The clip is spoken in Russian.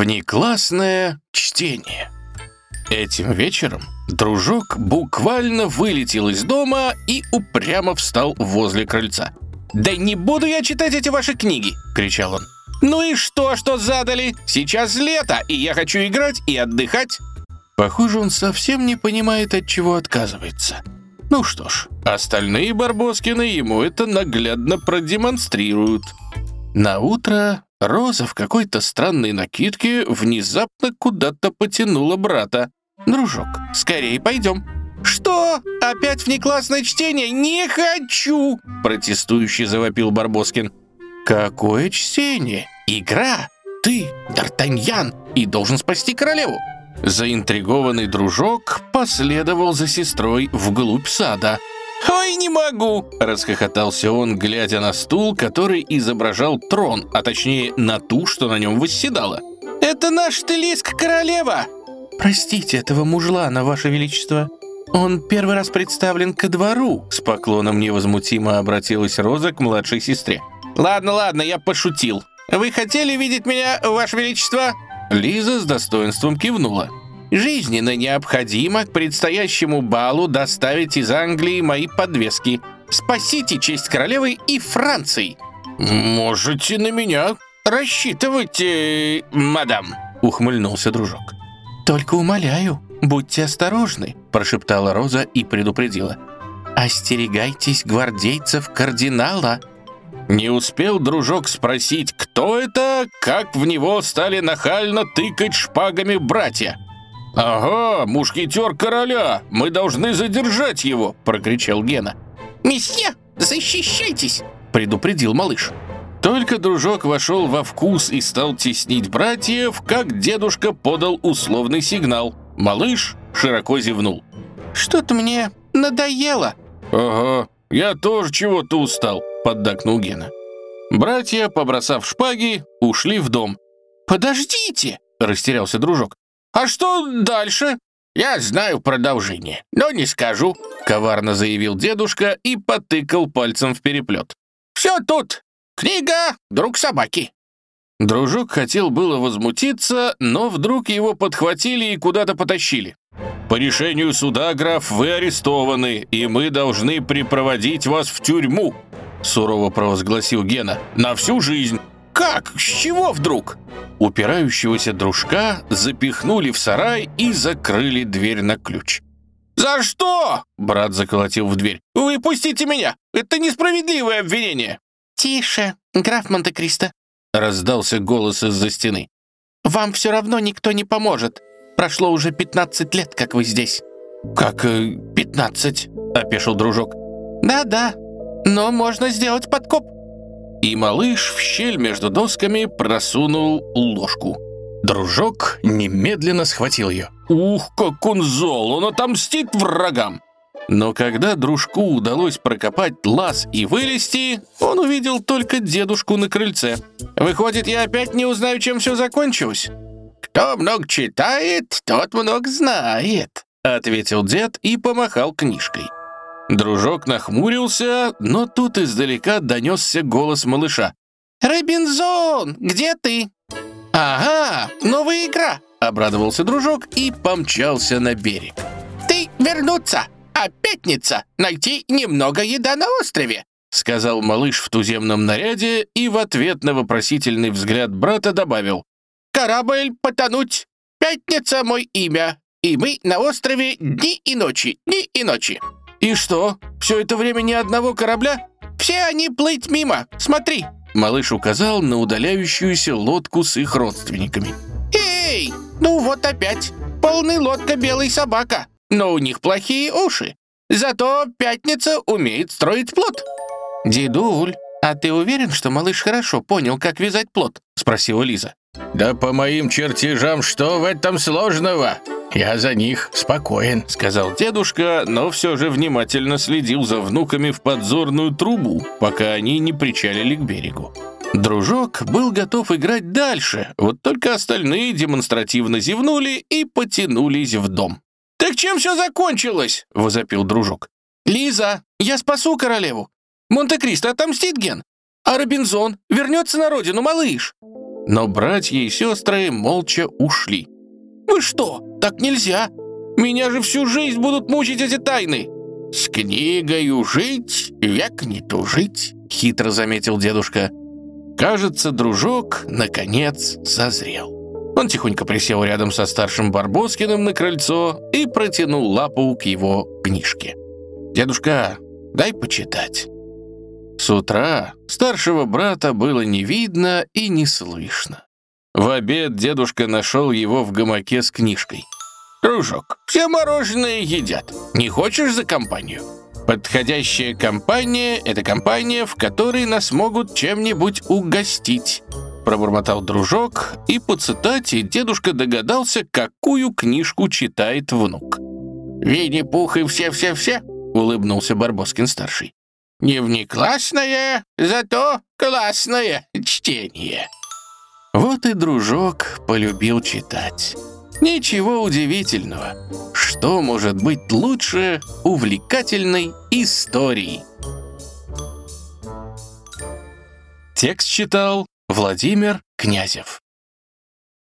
Внеклассное чтение. Этим вечером дружок буквально вылетел из дома и упрямо встал возле крыльца. «Да не буду я читать эти ваши книги!» — кричал он. «Ну и что, что задали? Сейчас лето, и я хочу играть и отдыхать!» Похоже, он совсем не понимает, от чего отказывается. Ну что ж, остальные Барбоскины ему это наглядно продемонстрируют. На утро Роза в какой-то странной накидке внезапно куда-то потянула брата. «Дружок, скорее пойдем». «Что? Опять внеклассное чтение? Не хочу!» Протестующий завопил Барбоскин. «Какое чтение? Игра! Ты, Д'Артаньян, и должен спасти королеву!» Заинтригованный дружок последовал за сестрой вглубь сада. «Ой, не могу!» — расхохотался он, глядя на стул, который изображал трон, а точнее на ту, что на нем восседала. «Это наш Телиск королева!» «Простите этого мужлана, ваше величество. Он первый раз представлен ко двору», — с поклоном невозмутимо обратилась Роза к младшей сестре. «Ладно, ладно, я пошутил. Вы хотели видеть меня, ваше величество?» Лиза с достоинством кивнула. Жизненно необходимо к предстоящему балу доставить из Англии мои подвески. Спасите честь королевы и Франции!» «Можете на меня рассчитывать, э, мадам», — ухмыльнулся дружок. «Только умоляю, будьте осторожны», — прошептала Роза и предупредила. «Остерегайтесь гвардейцев кардинала». Не успел дружок спросить, кто это, как в него стали нахально тыкать шпагами братья. «Ага, мушкетер короля! Мы должны задержать его!» — прокричал Гена. «Месье, защищайтесь!» — предупредил малыш. Только дружок вошел во вкус и стал теснить братьев, как дедушка подал условный сигнал. Малыш широко зевнул. «Что-то мне надоело!» «Ага, я тоже чего-то устал!» — поддакнул Гена. Братья, побросав шпаги, ушли в дом. «Подождите!» — растерялся дружок. «А что дальше?» «Я знаю продолжение, но не скажу», — коварно заявил дедушка и потыкал пальцем в переплет. «Все тут. Книга «Друг собаки». Дружок хотел было возмутиться, но вдруг его подхватили и куда-то потащили. «По решению суда, граф, вы арестованы, и мы должны припроводить вас в тюрьму», сурово провозгласил Гена. «На всю жизнь». «Как? С чего вдруг?» Упирающегося дружка запихнули в сарай и закрыли дверь на ключ. «За что?» — брат заколотил в дверь. «Выпустите меня! Это несправедливое обвинение!» «Тише, граф Монте-Кристо!» — раздался голос из-за стены. «Вам все равно никто не поможет. Прошло уже 15 лет, как вы здесь». «Как э, 15?» — опешил дружок. «Да-да, но можно сделать подкоп» и малыш в щель между досками просунул ложку. Дружок немедленно схватил ее. Ух, как он зол, он отомстит врагам! Но когда дружку удалось прокопать лаз и вылезти, он увидел только дедушку на крыльце. «Выходит, я опять не узнаю, чем все закончилось?» «Кто много читает, тот много знает», — ответил дед и помахал книжкой. Дружок нахмурился, но тут издалека донесся голос малыша. «Робинзон, где ты?» «Ага, новая игра!» — обрадовался дружок и помчался на берег. «Ты вернуться, а пятница найти немного еда на острове!» — сказал малыш в туземном наряде и в ответ на вопросительный взгляд брата добавил. «Корабль потонуть! Пятница — мой имя, и мы на острове дни и ночи, дни и ночи!» «И что, все это время ни одного корабля?» «Все они плыть мимо, смотри!» Малыш указал на удаляющуюся лодку с их родственниками. «Эй, ну вот опять! Полный лодка белый собака, но у них плохие уши. Зато пятница умеет строить плод». «Дедуль, а ты уверен, что малыш хорошо понял, как вязать плод?» — спросила Лиза. «Да по моим чертежам что в этом сложного?» «Я за них спокоен», — сказал дедушка, но все же внимательно следил за внуками в подзорную трубу, пока они не причалили к берегу. Дружок был готов играть дальше, вот только остальные демонстративно зевнули и потянулись в дом. «Так чем все закончилось?» — возопил дружок. «Лиза, я спасу королеву. Монте-Кристо отомстит Ген. А Робинзон вернется на родину, малыш». но братья и сестры молча ушли. «Вы что? Так нельзя! Меня же всю жизнь будут мучить эти тайны!» «С книгою жить, век не тужить», — хитро заметил дедушка. Кажется, дружок, наконец, созрел. Он тихонько присел рядом со старшим Барбоскиным на крыльцо и протянул лапу к его книжке. «Дедушка, дай почитать». С утра старшего брата было не видно и не слышно. В обед дедушка нашел его в гамаке с книжкой. «Дружок, все мороженое едят. Не хочешь за компанию?» «Подходящая компания — это компания, в которой нас могут чем-нибудь угостить», пробормотал дружок, и по цитате дедушка догадался, какую книжку читает внук. «Винни-Пух и все-все-все?» — улыбнулся Барбоскин-старший. «Не внеклассное, зато классное чтение». Вот и дружок полюбил читать. Ничего удивительного. Что может быть лучше увлекательной истории? Текст читал Владимир Князев